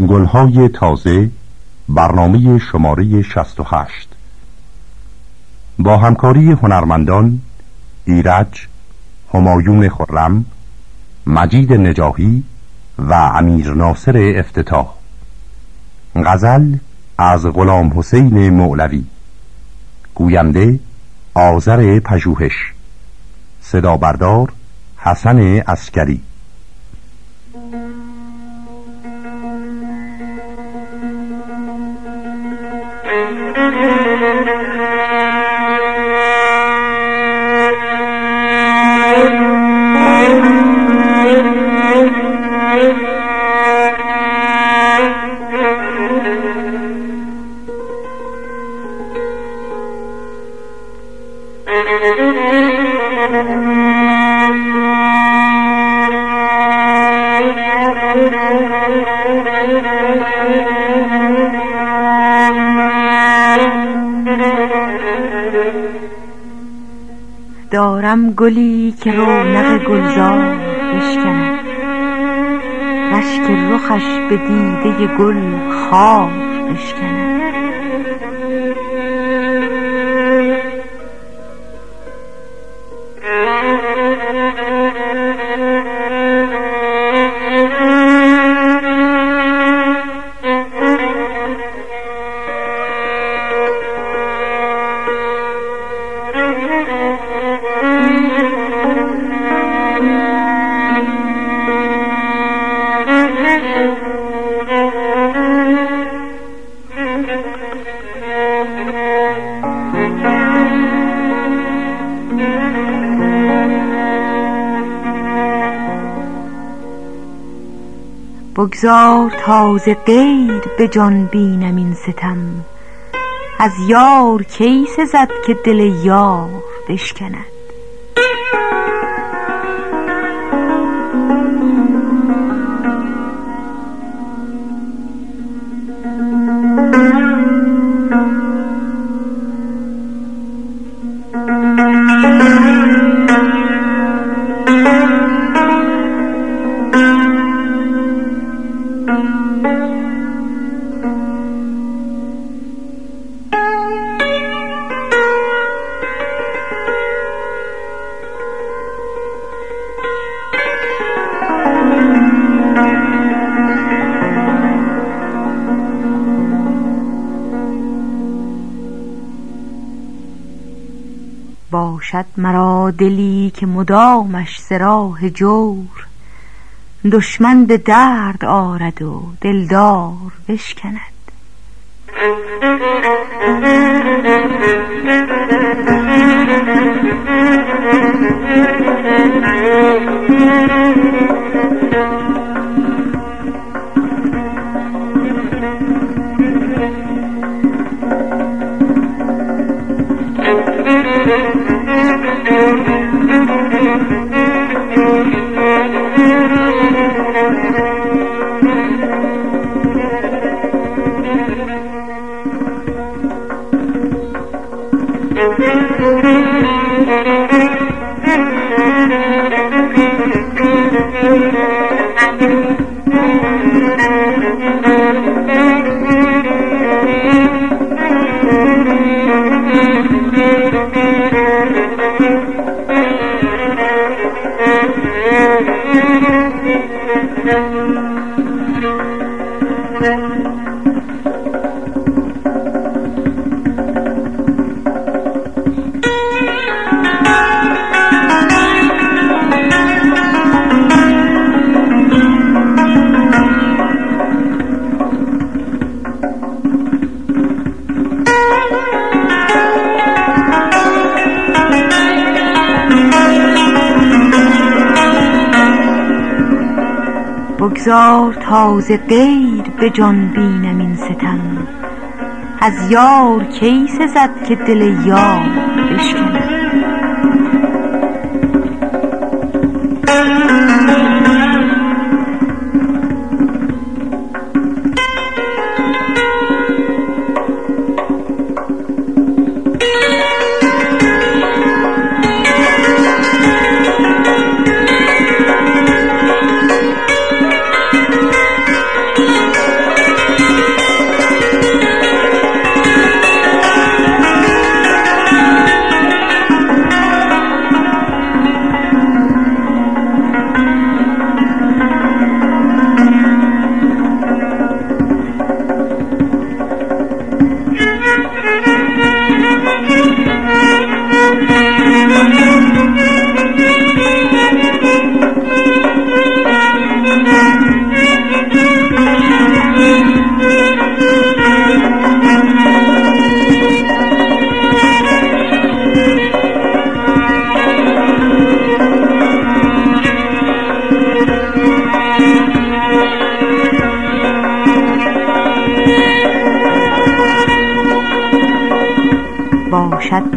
گلهای تازه برنامه شماره 68 با همکاری هنرمندان ایرج همایون خرم مجید نجاهی و امیر ناصر افتتاح. غزل از غلام حسین مولوی. گوینده آذر پژوهش. صدا بردار حسن اسکری دارم گلی که رونق گلزار بشکند. رشک رخش به دیده گل خار بشکند. بگذار تازه غیر به جان بینم این ستم. از یار کی سزد که دل یار بشکند؟ دلی که مدامش سراح جور. دشمن به درد آرد و دلدار بشکند. بگذار تازه غیر به جان بینم این ستم. از یار کی سزد که دل یار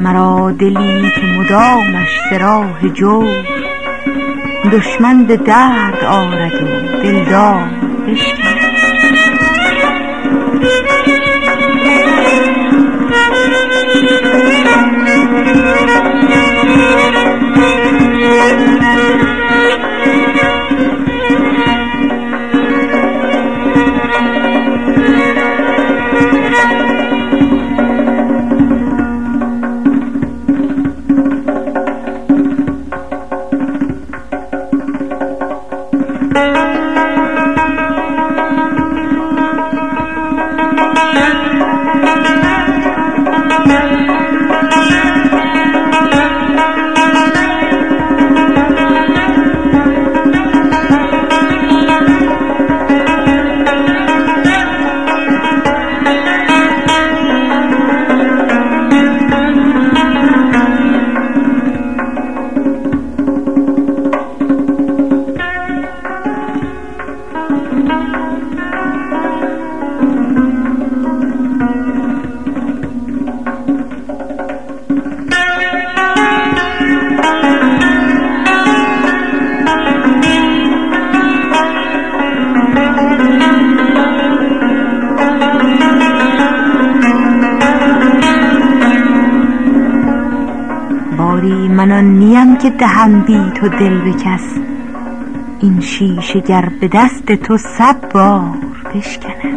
مرا دلی که مدامش سراح جور. دشمن به درد آرد و دلدار بشکند که دهم بی تو دل به کس این شیشه گر به دست تو صد بار بشکند.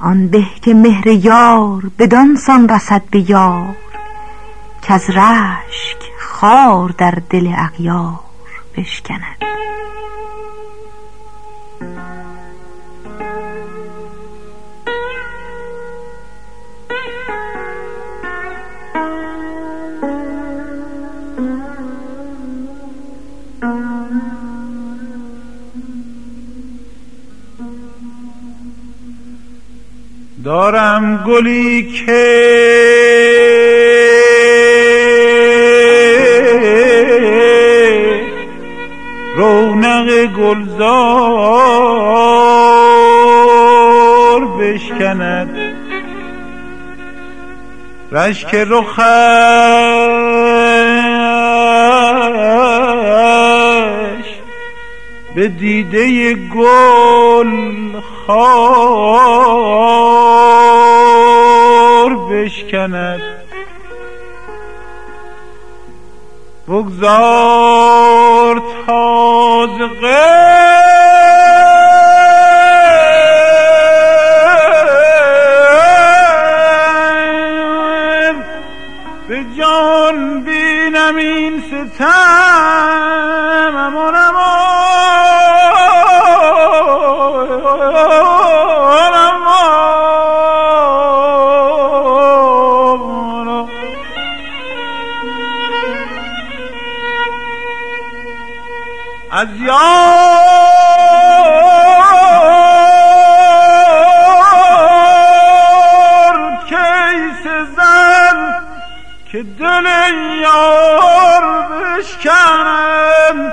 آن به که مهر یار بدانسان رسد به یار که از رشک خار در دل اغیار بشکند. دارم گلی که رونق گلزار بشکند. رشک رخش به دیده گل خار بشکند. بگذار تاز به جان بینم این ستم امانم از یار کیس زن که دل یار بشکنم.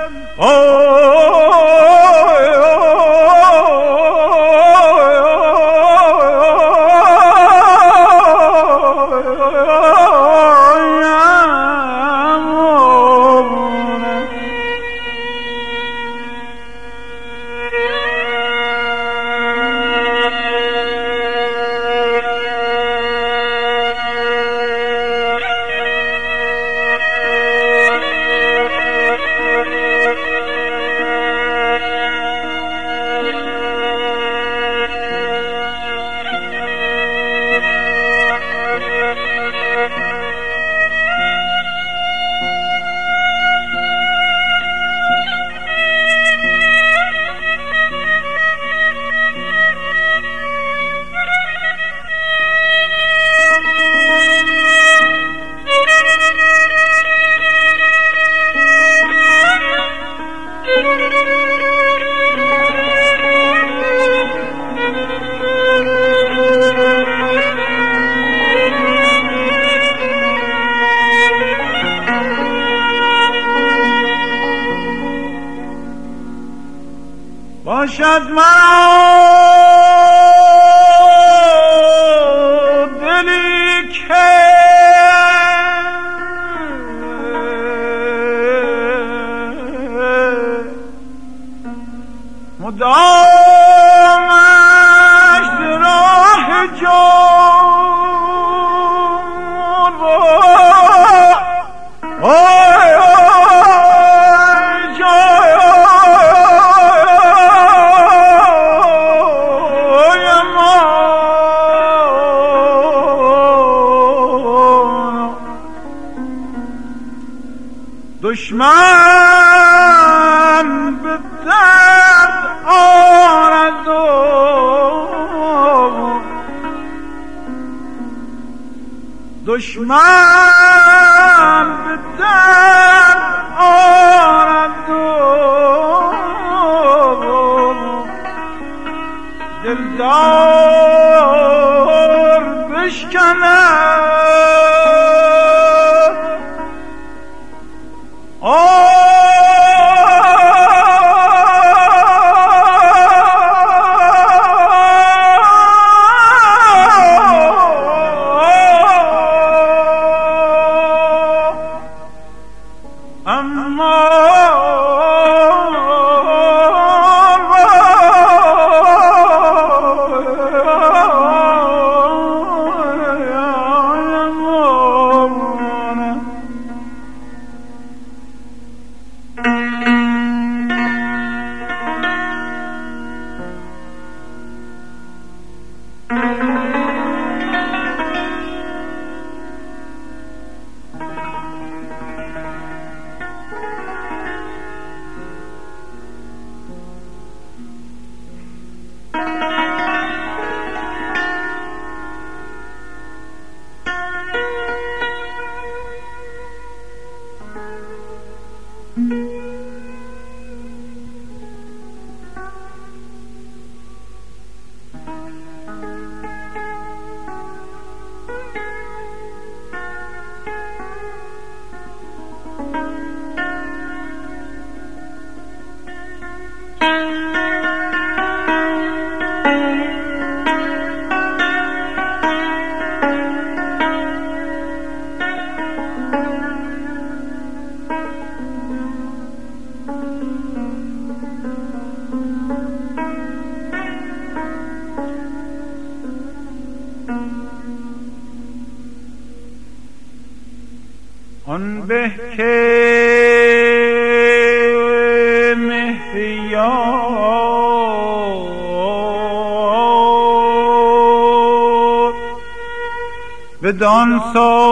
Padma من به درد آرد و دشمن آن به که مهیار به دانسان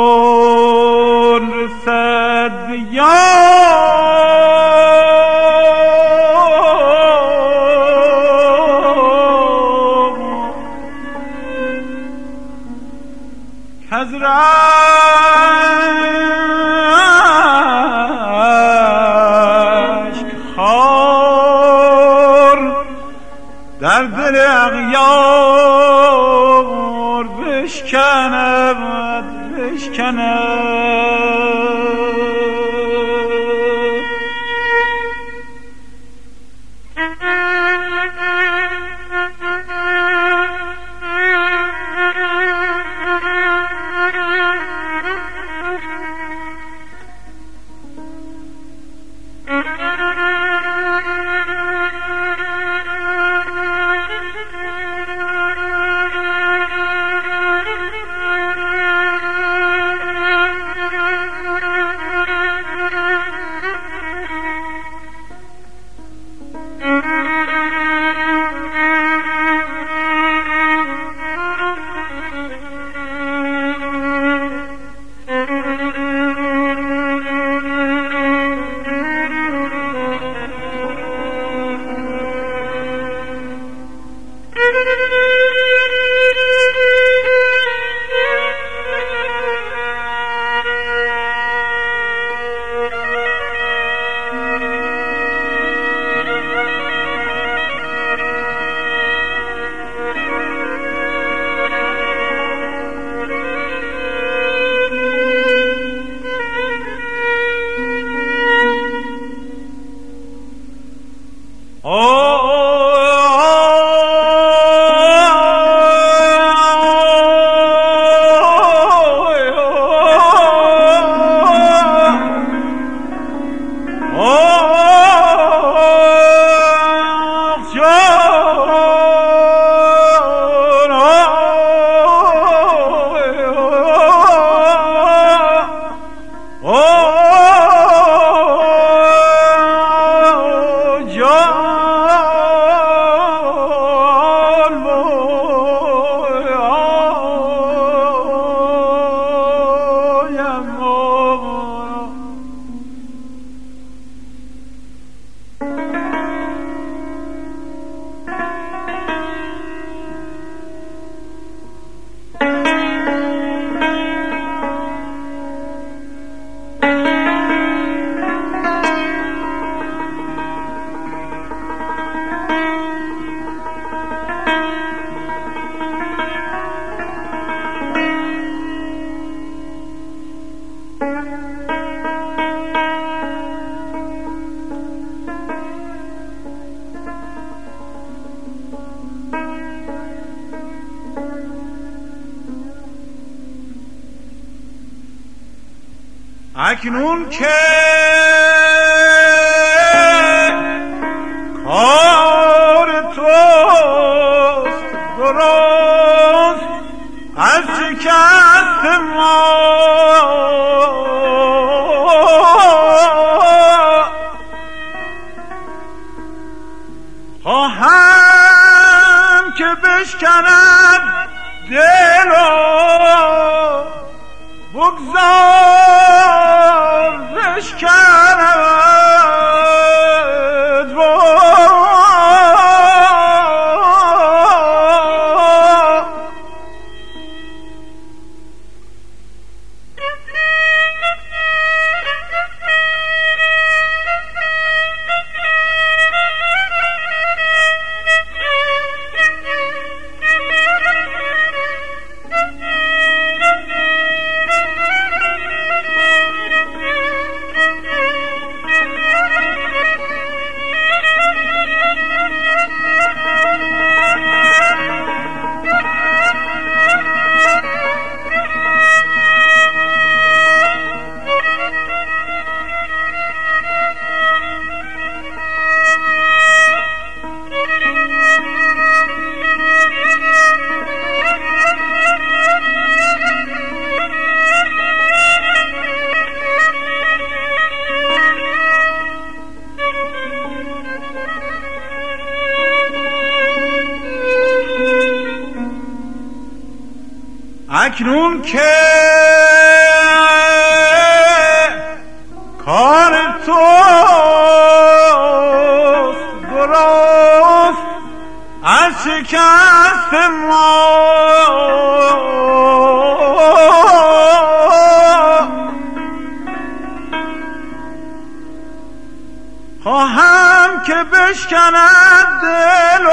Oh! اکنون که کار توست درست از شکست ما. خواهم که بشکند دلو بگذار خواهم که بشکند دلو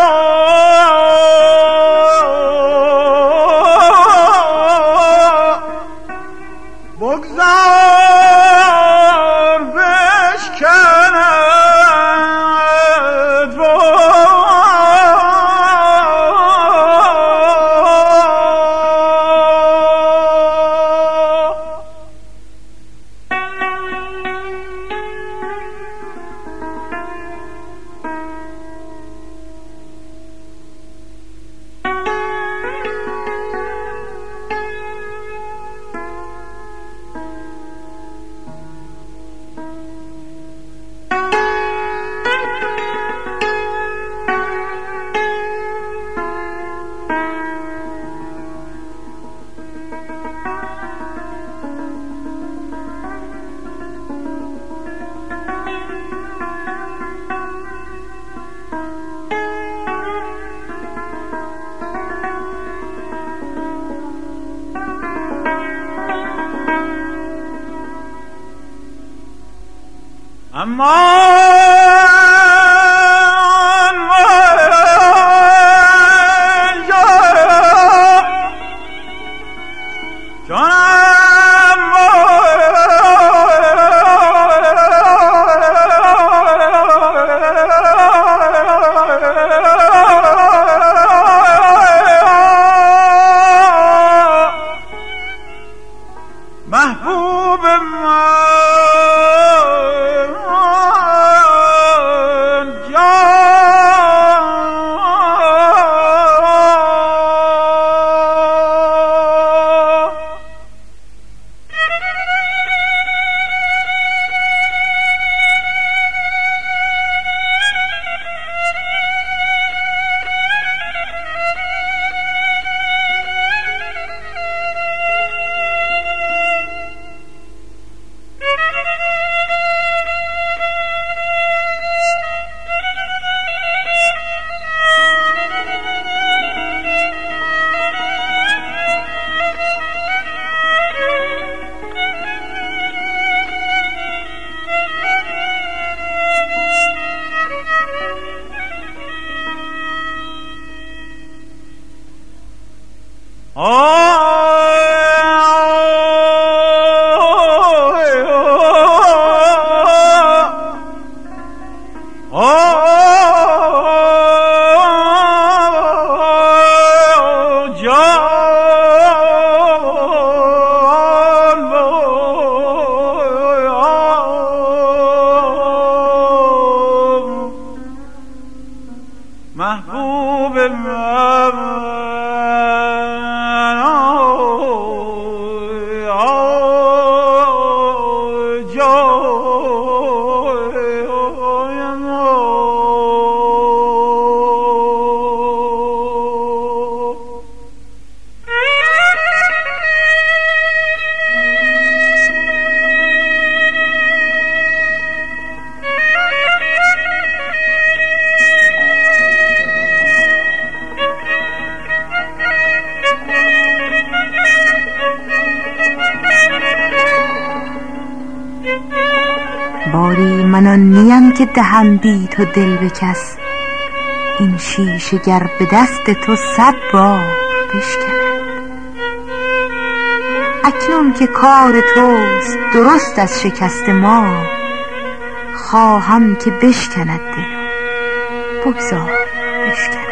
more که دهم بی تو دل به کس این شیشه گر به دست تو صد بار بشکند. اکنون که کار توست درست از شکست ما. خواهم که بشکند دل بگذار بشکند.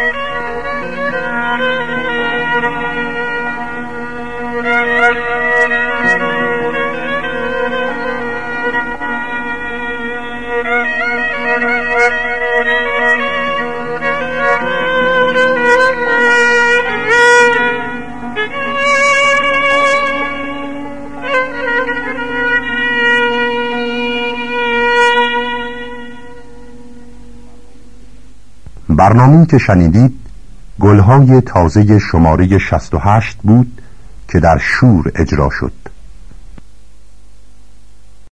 برنامه که شنیدید گلهای تازه شماره 68 بود که در شور اجرا شد.